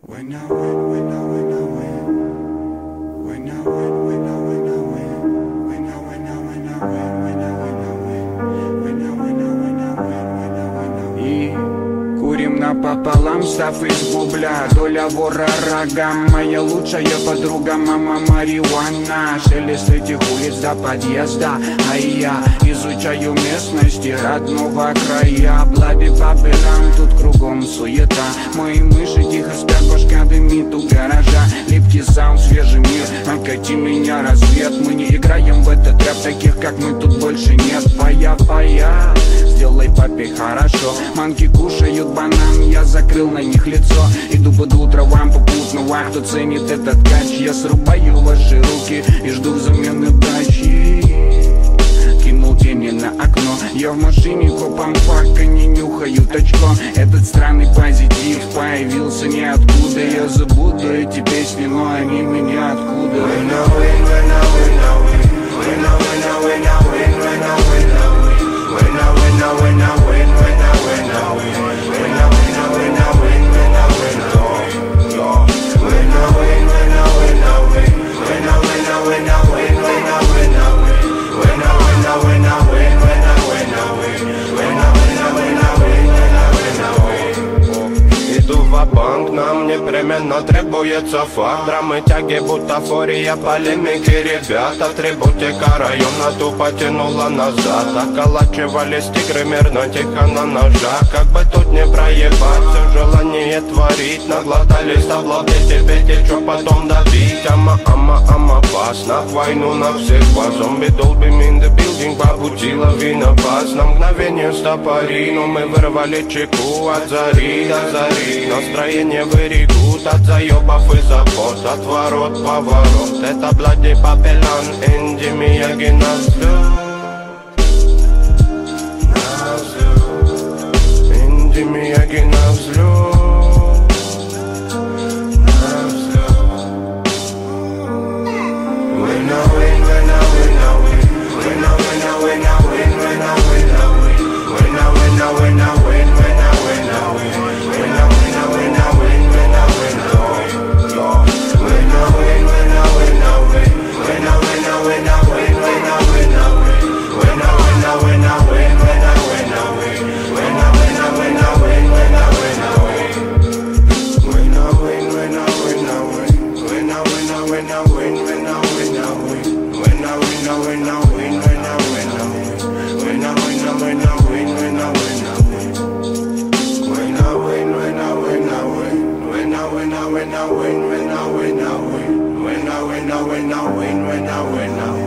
When I win, when I win, I win. When I win, напополам, став из бубля. Доля вора рога, моя лучшая подруга Мама марихуана, шелест этих улиц до подъезда А я изучаю местности родного края. Блади папелам, тут кругом суета. Мои мыши тихо спят, башка дымит у гаража. Липкий саунд, свежий мир, окати меня рассвет. Мы не играем в этот рэп, таких как мы тут больше нет. Пая-пая, сделай папе хорошо. Манки кушают банан, я закрыл на них лицо. Иду под утро вам попутно, кто ценит этот кач. Я срубаю ваши руки и жду взамен удачи. Кинул тени на окно. Я в машине копом пока не нюхаю очко. Этот странный позитив появился ниоткуда. Я забуду эти песни, но они меня откуда нам непременно требуется факт Драмы, тяги, бутафория, полемики Ребята, атрибутика района тупо тянула назад. Околачивались тигры мирно, тихо на ножах Как бы тут не проебать, все желание творить. Наглотались таблоки, тебе течет потом давить Ама, ама, ама, пас на войну на всех вас Зомби, долби, in the building, по пути вас На мгновение стопори, но мы вырвали чеку от зари. До зари. Настроение берегут от заебов и забот. От ворот поворот, это блади папелан Энди Мияги на win, I win. When I win, I win. When I win, I win, I win. When I win, I win. When I win, when I win, I win. When I win, I win, I win. When I win, I win. When I win, I win, I win. When I win, I win.